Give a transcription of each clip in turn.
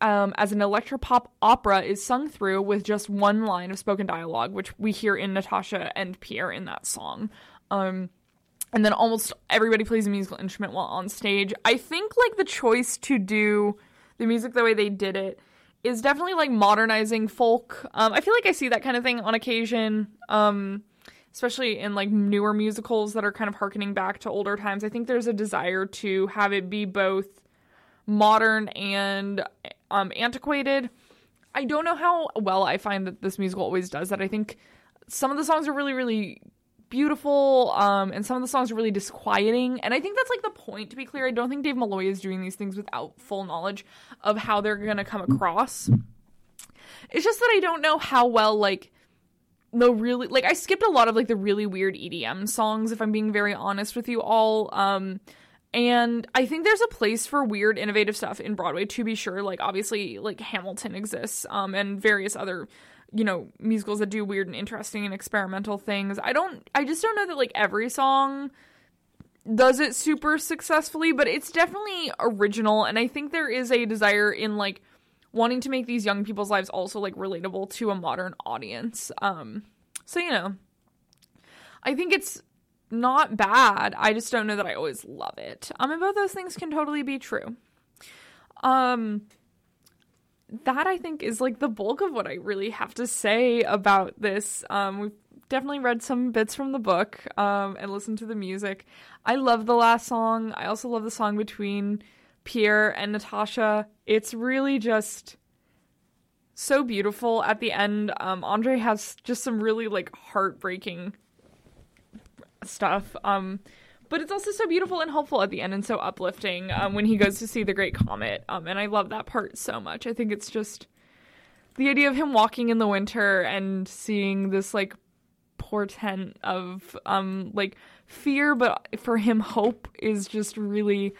um, as an electropop opera is sung through with just one line of spoken dialogue, which we hear in Natasha and Pierre in that song. Um, and then almost everybody plays a musical instrument while on stage. I think like the choice to do the music the way they did it is definitely like modernizing folk. Um, I feel like I see that kind of thing on occasion, um, especially in like newer musicals that are kind of harkening back to older times. I think there's a desire to have it be both modern and um, antiquated. I don't know how well I find that this musical always does that. I think some of the songs are really, really beautiful, um, and some of the songs are really disquieting. And I think that's like the point. To be clear, I don't think Dave Malloy is doing these things without full knowledge of how they're gonna come across. It's just that I don't know how well like the really like I skipped a lot of like the really weird EDM songs if I'm being very honest with you all. Um and I think there's a place for weird innovative stuff in Broadway to be sure. Like obviously like Hamilton exists um and various other you know musicals that do weird and interesting and experimental things. I don't I just don't know that like every song does it super successfully, but it's definitely original and I think there is a desire in like wanting to make these young people's lives also like relatable to a modern audience. Um so you know, I think it's not bad. I just don't know that I always love it. Um and both those things can totally be true. Um that I think is like the bulk of what I really have to say about this. Um, we've definitely read some bits from the book um, and listened to the music. I love the last song. I also love the song between Pierre and Natasha. It's really just so beautiful at the end. Um, Andre has just some really like heartbreaking stuff. Um, but it's also so beautiful and hopeful at the end and so uplifting um, when he goes to see the great comet um, and i love that part so much i think it's just the idea of him walking in the winter and seeing this like portent of um like fear but for him hope is just really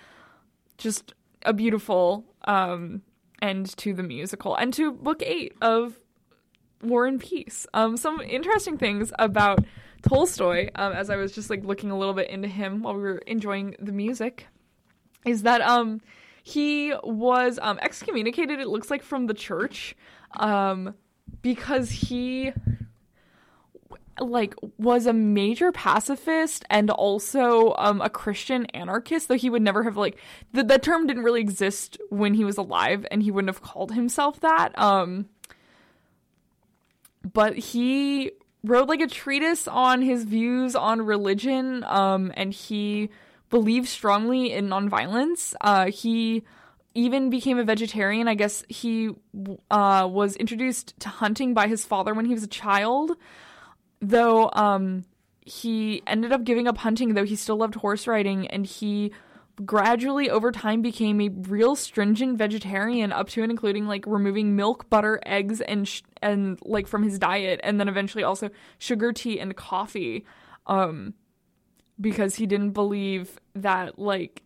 just a beautiful um end to the musical and to book eight of war and peace um some interesting things about Tolstoy, um, as I was just like looking a little bit into him while we were enjoying the music, is that um, he was um, excommunicated. It looks like from the church, um, because he like was a major pacifist and also um, a Christian anarchist. Though he would never have like the the term didn't really exist when he was alive, and he wouldn't have called himself that. Um, but he wrote like a treatise on his views on religion, um, and he believed strongly in nonviolence. Uh, he even became a vegetarian. I guess he uh, was introduced to hunting by his father when he was a child, though um, he ended up giving up hunting, though he still loved horse riding, and he gradually over time became a real stringent vegetarian up to and including like removing milk, butter, eggs and sh- and like from his diet and then eventually also sugar, tea and coffee um because he didn't believe that like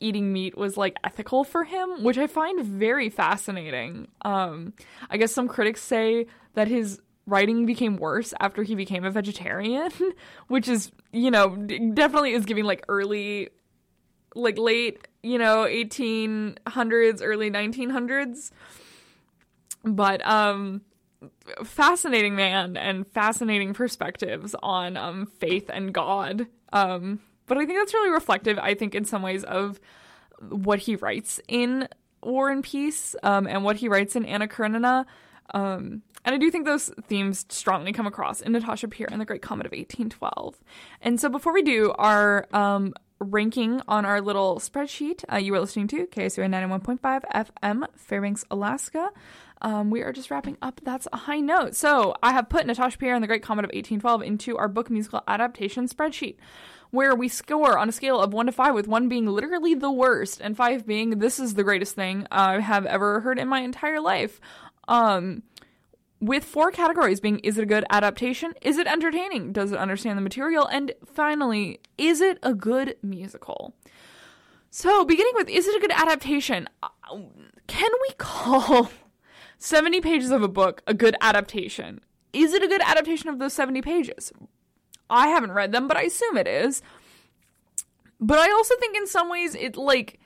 eating meat was like ethical for him, which I find very fascinating. Um I guess some critics say that his writing became worse after he became a vegetarian, which is, you know, definitely is giving like early like late, you know, 1800s, early 1900s. But um fascinating man and fascinating perspectives on um faith and God. Um but I think that's really reflective I think in some ways of what he writes in War and Peace um and what he writes in Anna Karenina. Um, and I do think those themes strongly come across in Natasha Pierre and the Great Comet of 1812. And so before we do our um, ranking on our little spreadsheet. Uh, you were listening to KSUA 91.5 FM, Fairbanks, Alaska. Um, we are just wrapping up. That's a high note. So I have put Natasha Pierre and the Great Comet of 1812 into our book musical adaptation spreadsheet, where we score on a scale of 1 to 5, with 1 being literally the worst and 5 being this is the greatest thing I have ever heard in my entire life. Um, with four categories being is it a good adaptation? Is it entertaining? Does it understand the material? And finally, is it a good musical? So, beginning with is it a good adaptation? Uh, can we call 70 pages of a book a good adaptation? Is it a good adaptation of those 70 pages? I haven't read them, but I assume it is. But I also think in some ways it like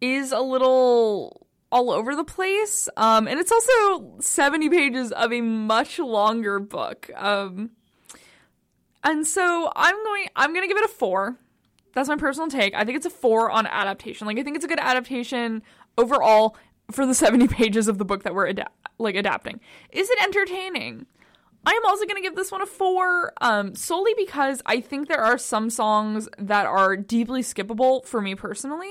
is a little all over the place. Um, and it's also 70 pages of a much longer book. Um, and so I'm going I'm going to give it a 4. That's my personal take. I think it's a 4 on adaptation. Like I think it's a good adaptation overall for the 70 pages of the book that we're like adapting. Is it entertaining? I am also going to give this one a four, um, solely because I think there are some songs that are deeply skippable for me personally.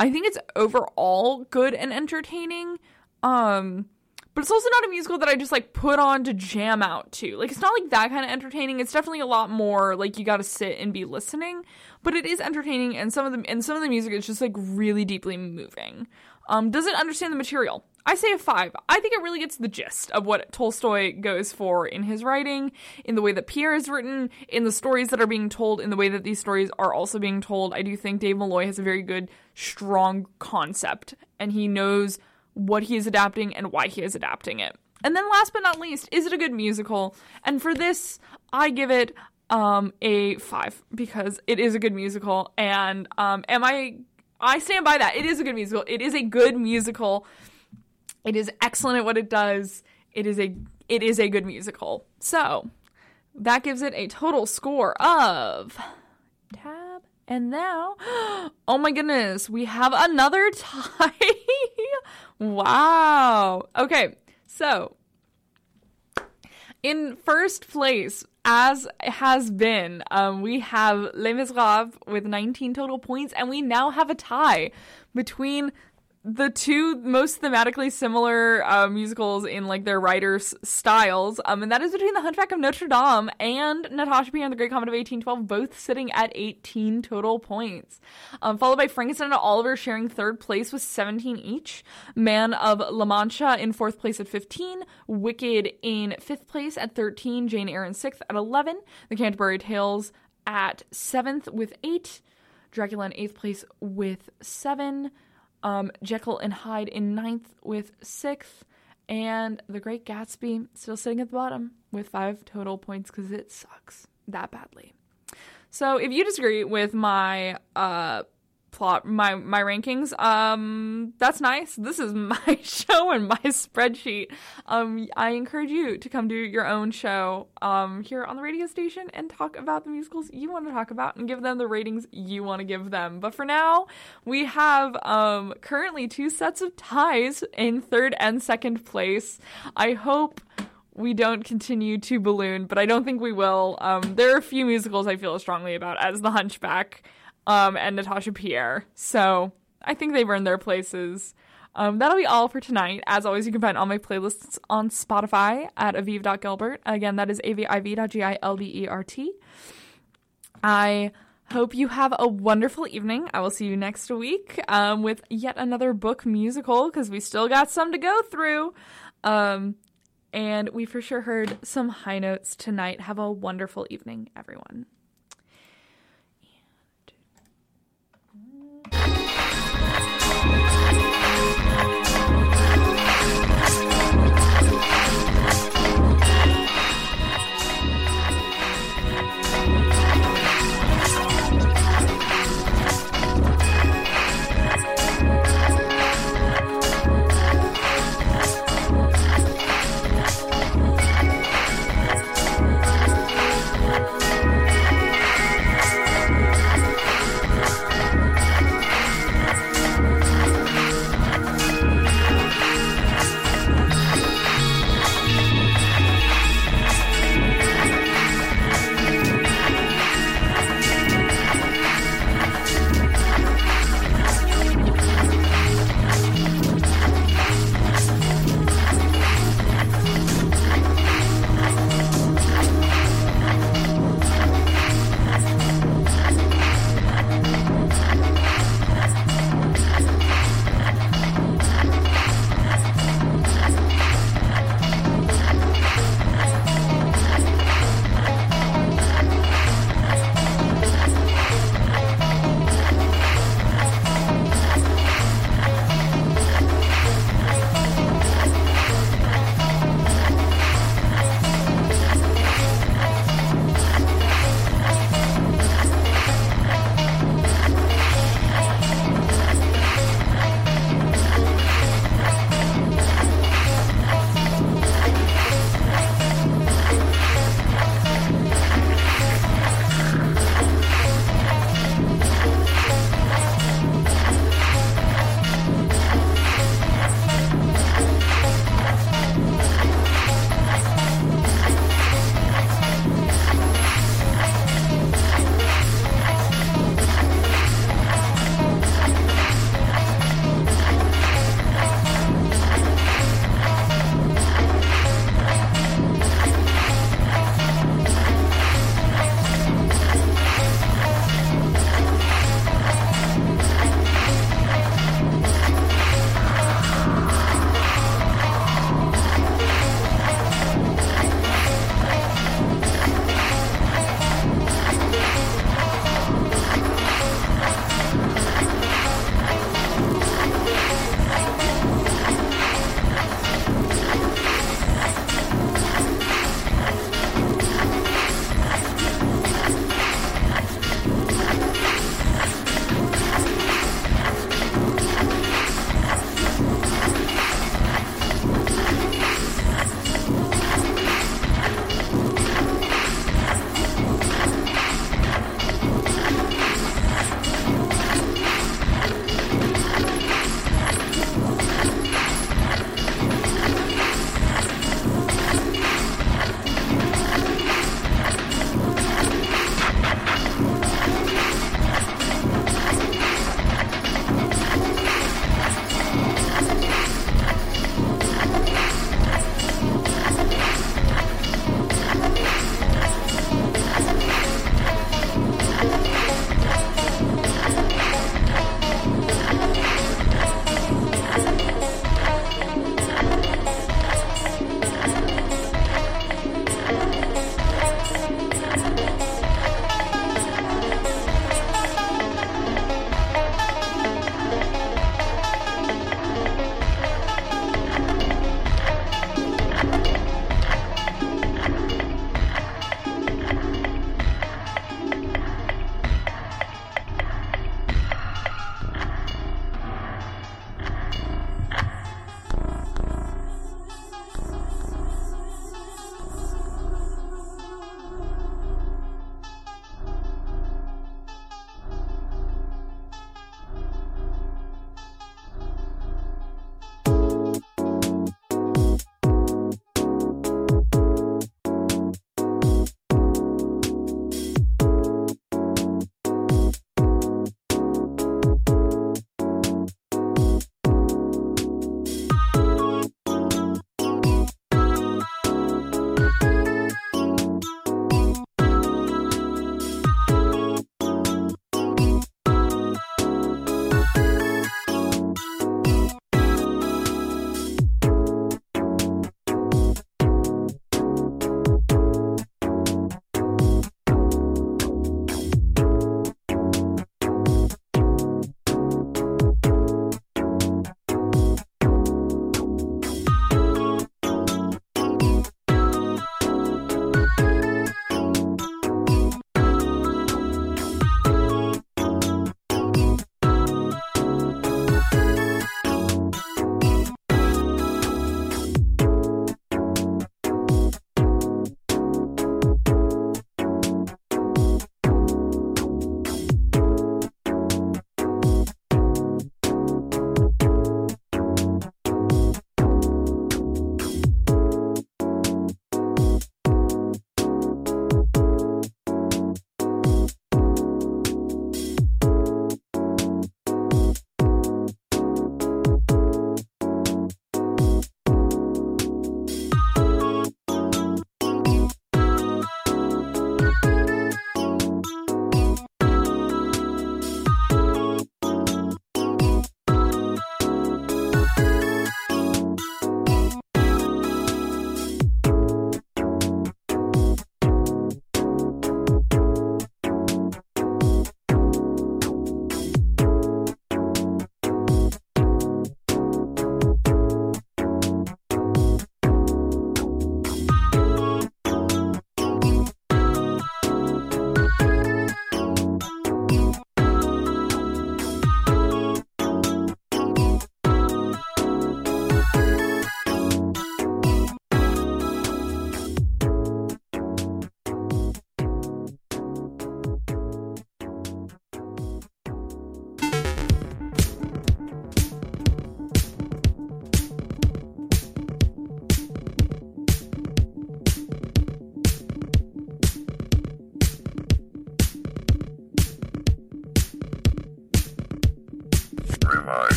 I think it's overall good and entertaining. Um, but it's also not a musical that I just like put on to jam out to. Like it's not like that kind of entertaining. It's definitely a lot more like you got to sit and be listening, but it is entertaining and some of the and some of the music is just like really deeply moving. Um, does it understand the material? I say a five. I think it really gets the gist of what Tolstoy goes for in his writing, in the way that Pierre is written, in the stories that are being told, in the way that these stories are also being told. I do think Dave Malloy has a very good, strong concept, and he knows what he is adapting and why he is adapting it. And then last but not least, is it a good musical? And for this, I give it um, a five because it is a good musical. And um, am I I stand by that. It is a good musical. It is a good musical. It is excellent at what it does. It is a it is a good musical. So that gives it a total score of tab. And now, oh my goodness, we have another tie. wow. Okay, so in first place, as has been, um, we have Les Miserables with 19 total points, and we now have a tie between the two most thematically similar uh, musicals in like their writers' styles, um, and that is between The Hunchback of Notre Dame and Natasha Pierre and the Great Comet of 1812, both sitting at 18 total points. Um, followed by Frankenstein and Oliver sharing third place with 17 each. Man of La Mancha in fourth place at 15. Wicked in fifth place at 13. Jane Eyre in sixth at 11. The Canterbury Tales at seventh with eight. Dracula in eighth place with seven um, Jekyll and Hyde in ninth with sixth, and The Great Gatsby still sitting at the bottom with five total points because it sucks that badly. So if you disagree with my uh, plot my my rankings. Um that's nice. This is my show and my spreadsheet. Um i encourage you to come do your own show um here on the radio station and talk about the musicals you want to talk about and give them the ratings you want to give them. But for now we have um currently two sets of ties in third and second place. I hope we don't continue to balloon, but I don't think we will. Um, there are a few musicals I feel strongly about, as The Hunchback, um, and Natasha Pierre. So I think they've earned their places. Um, that'll be all for tonight. As always, you can find all my playlists on Spotify at aviv.gilbert. Again, that is aviv.g-i-l-b-e-r-t. I hope you have a wonderful evening. I will see you next week um, with yet another book musical because we still got some to go through. Um, and we for sure heard some high notes tonight. Have a wonderful evening, everyone.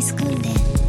スクールで。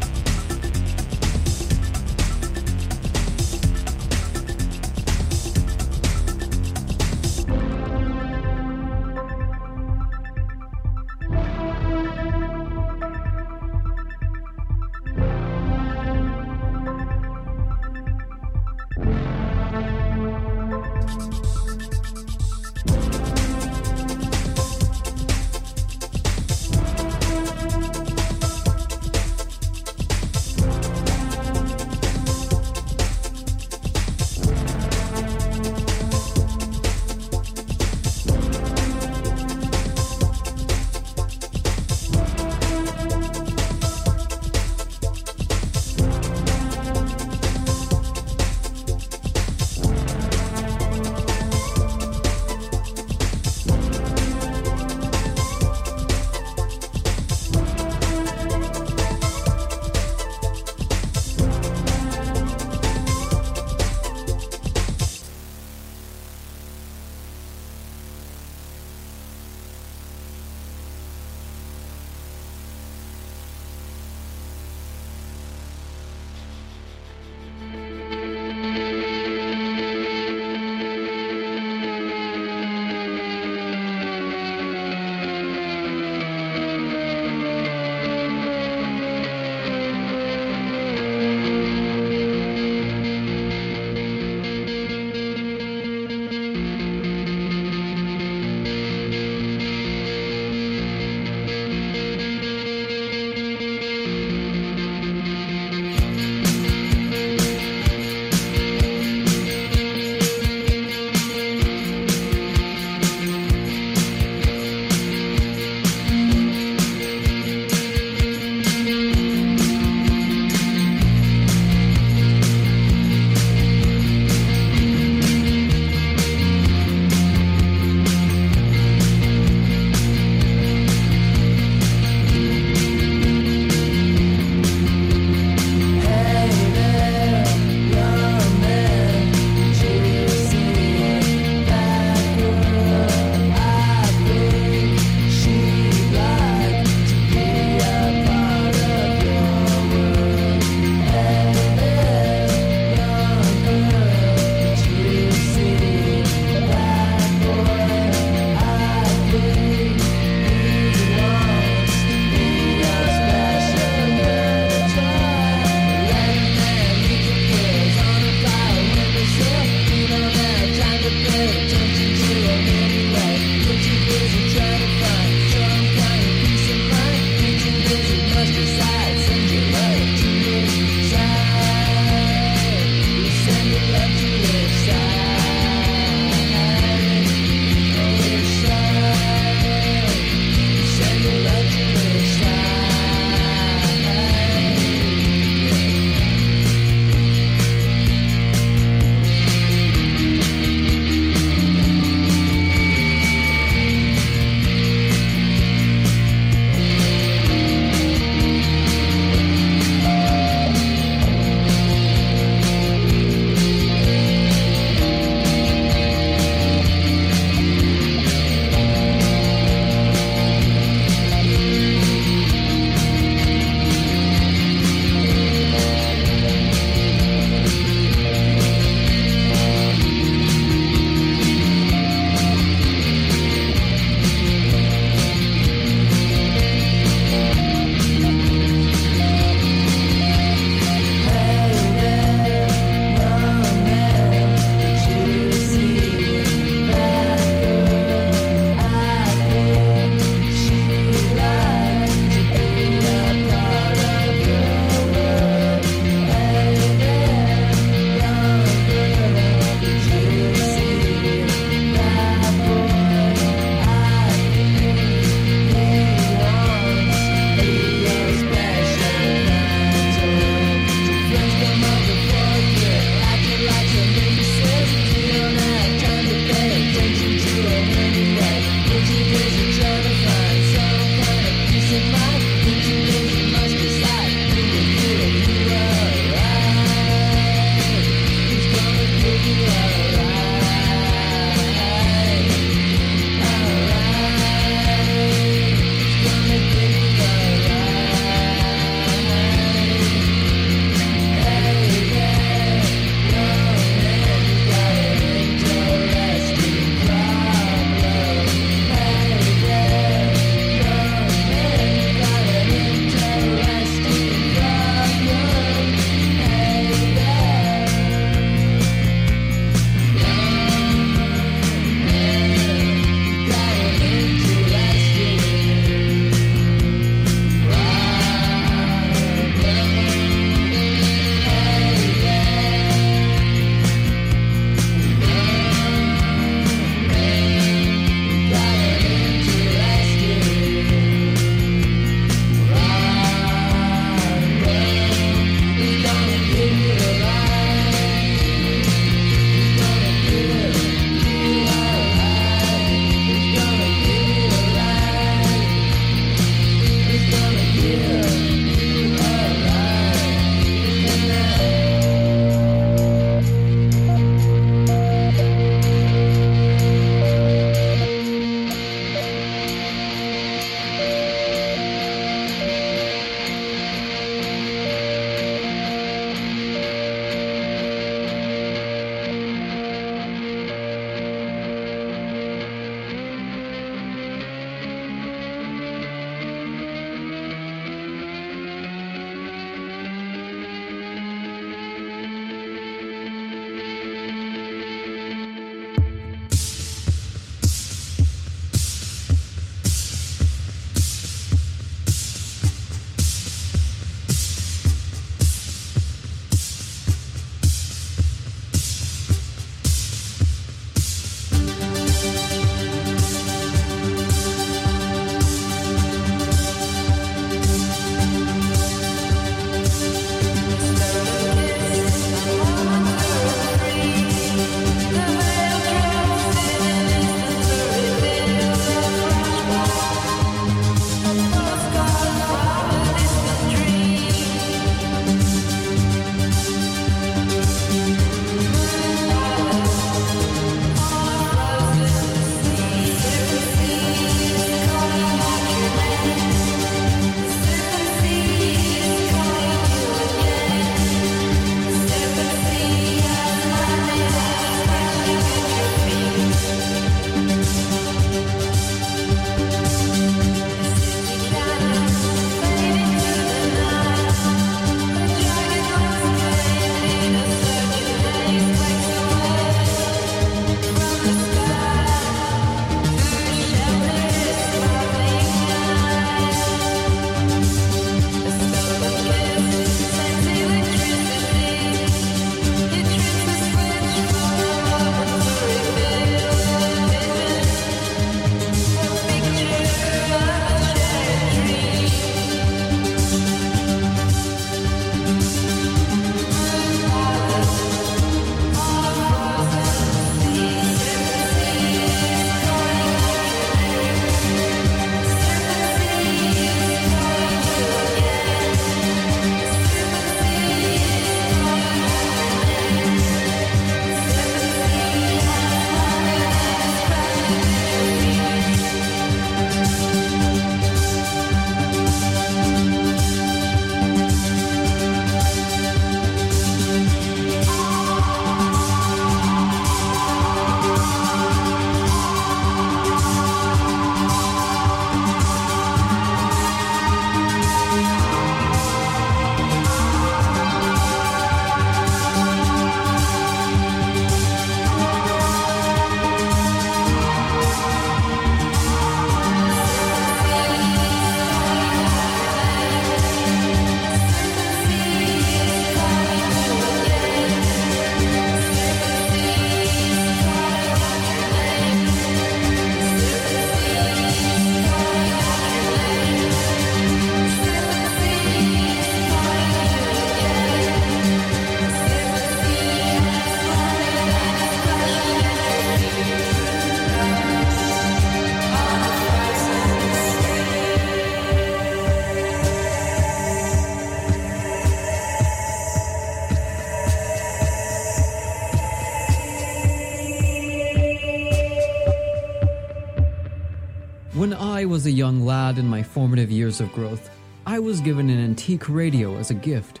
Formative years of growth, I was given an antique radio as a gift.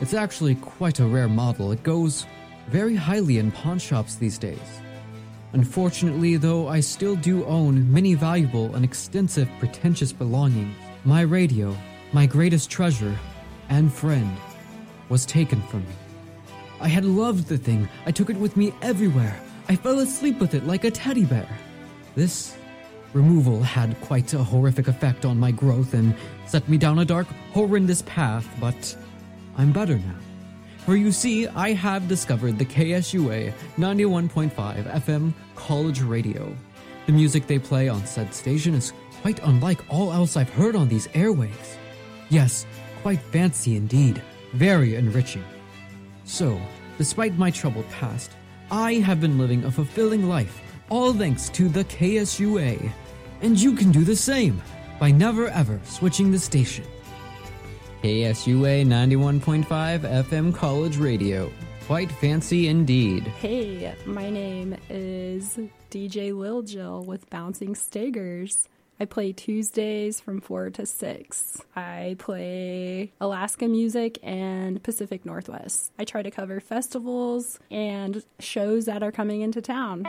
It's actually quite a rare model. It goes very highly in pawn shops these days. Unfortunately, though, I still do own many valuable and extensive pretentious belongings. My radio, my greatest treasure and friend, was taken from me. I had loved the thing. I took it with me everywhere. I fell asleep with it like a teddy bear. This removal had quite a horrific effect on my growth and set me down a dark, horrendous path, but I'm better now. For you see, I have discovered the KSUA 91.5 FM college radio. The music they play on said station is quite unlike all else I've heard on these airwaves. Yes, quite fancy indeed, very enriching. So, despite my troubled past, I have been living a fulfilling life, all thanks to the KSUA. And you can do the same by never ever switching the station. KSUA 91.5 FM College Radio. Quite fancy indeed. Hey, my name is DJ Lil Jill with Bouncing Staggers. I play Tuesdays from 4 to 6. I play Alaska music and Pacific Northwest. I try to cover festivals and shows that are coming into town.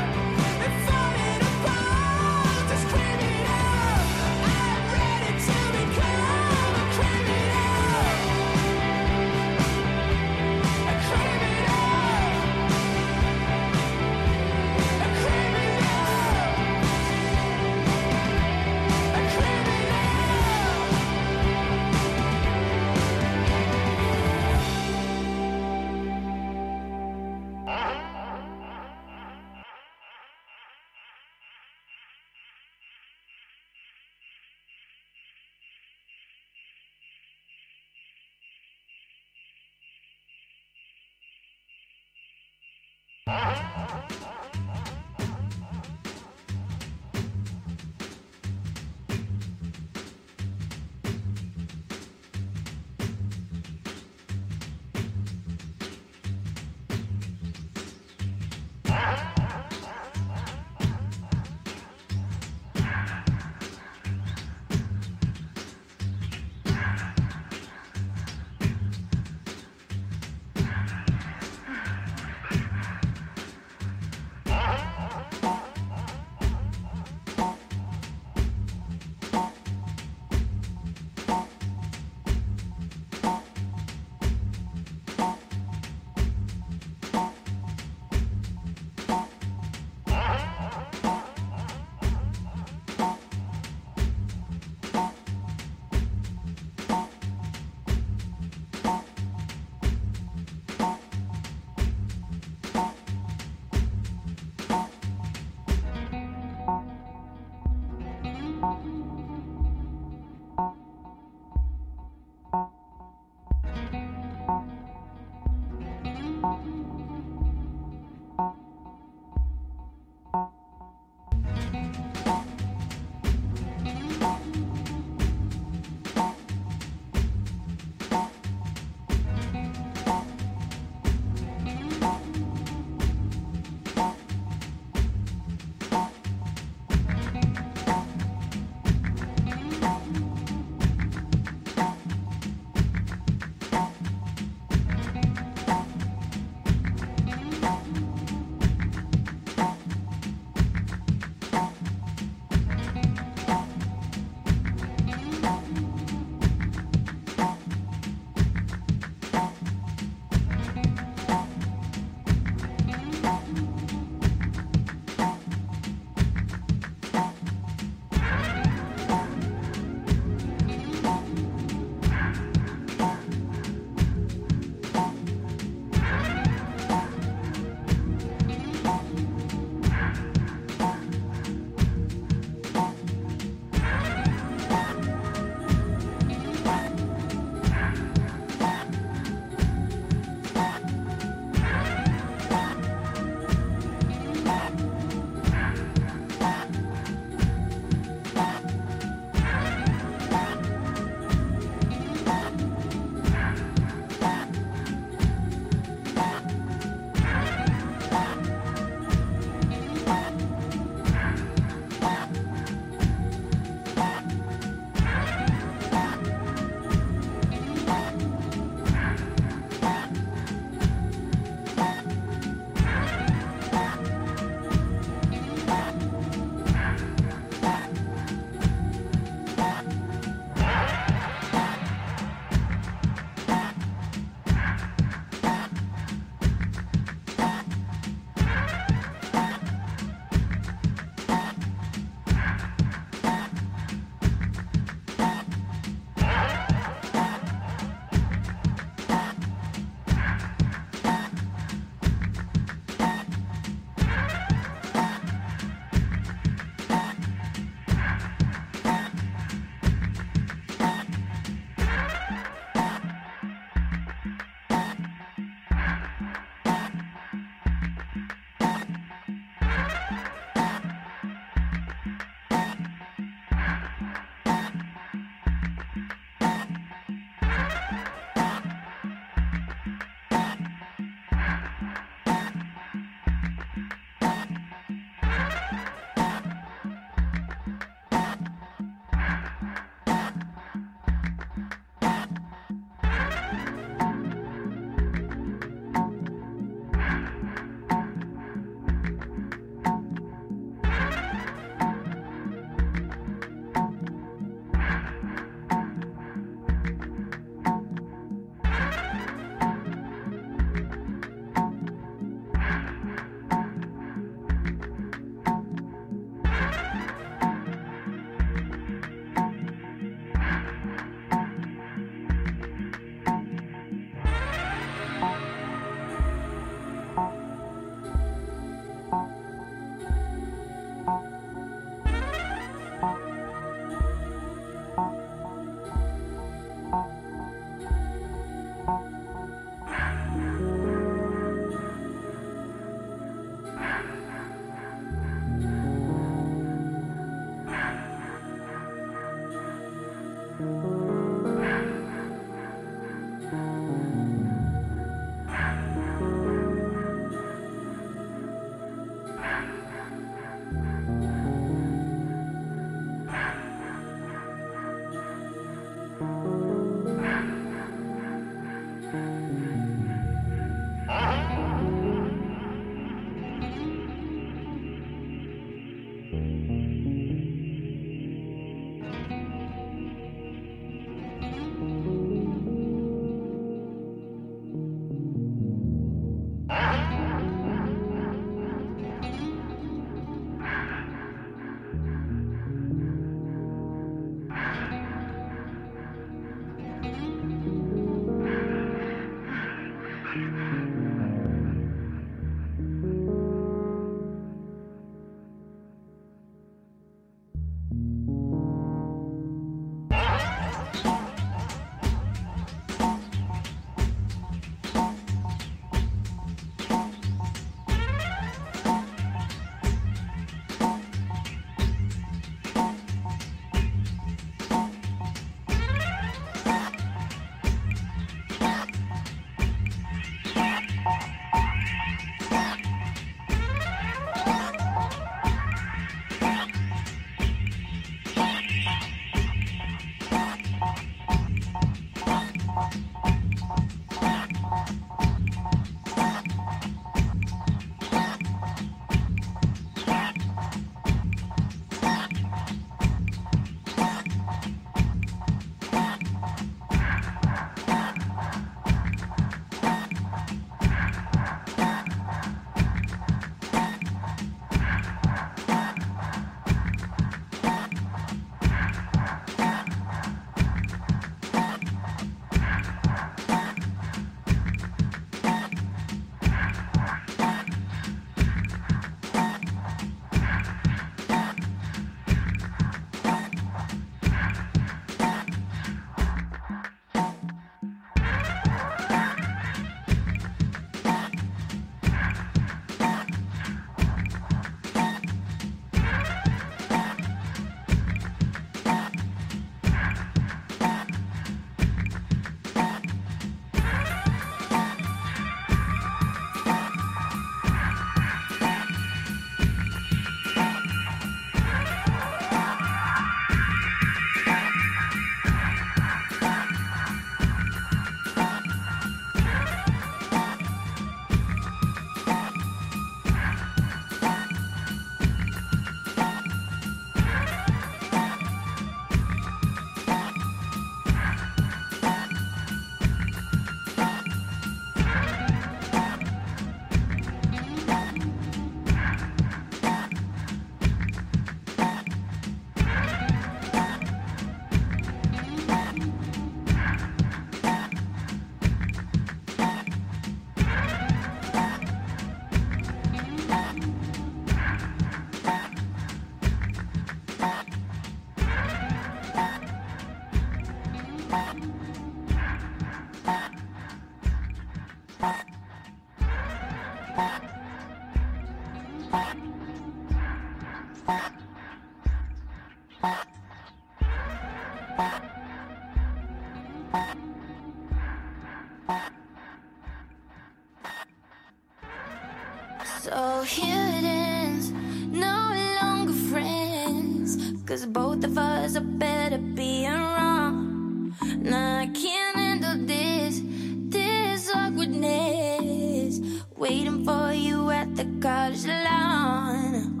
So here it is, no longer friends. Cause both of us are better being wrong. Now I can't handle this, this awkwardness. Waiting for you at the college lawn.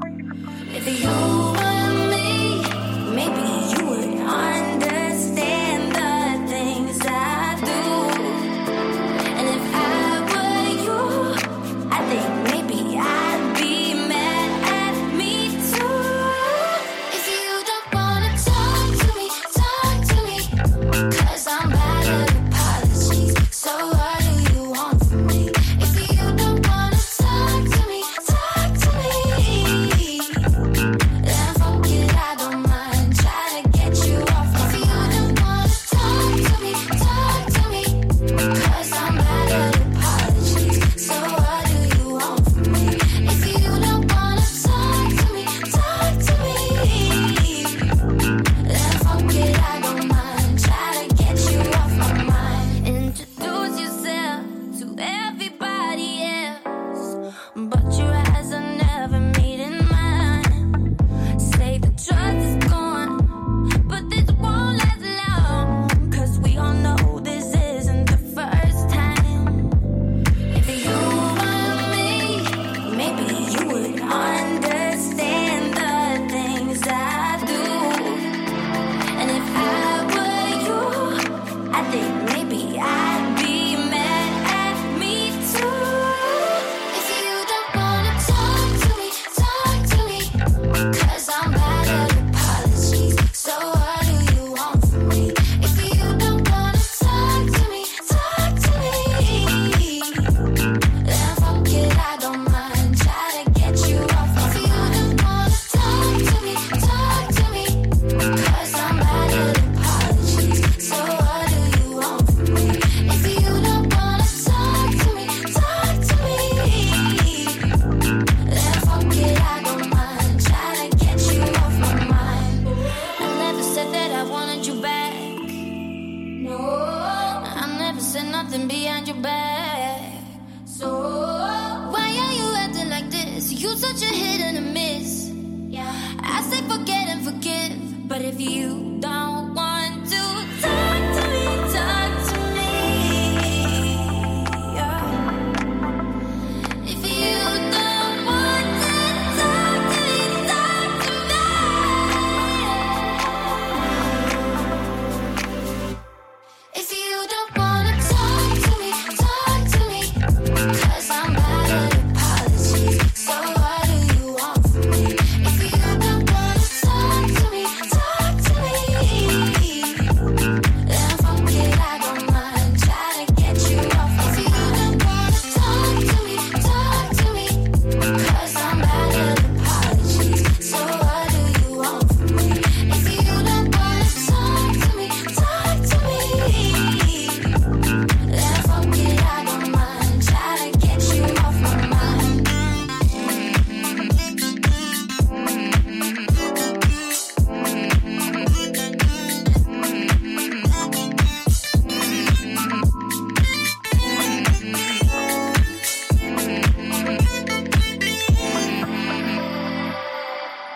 If you